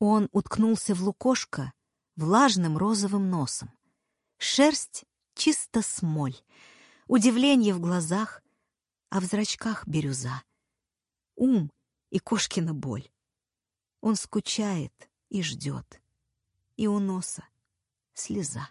Он уткнулся в лукошко влажным розовым носом. Шерсть чисто смоль, удивление в глазах, а в зрачках бирюза. Ум и кошкина боль. Он скучает и ждет, и у носа слеза.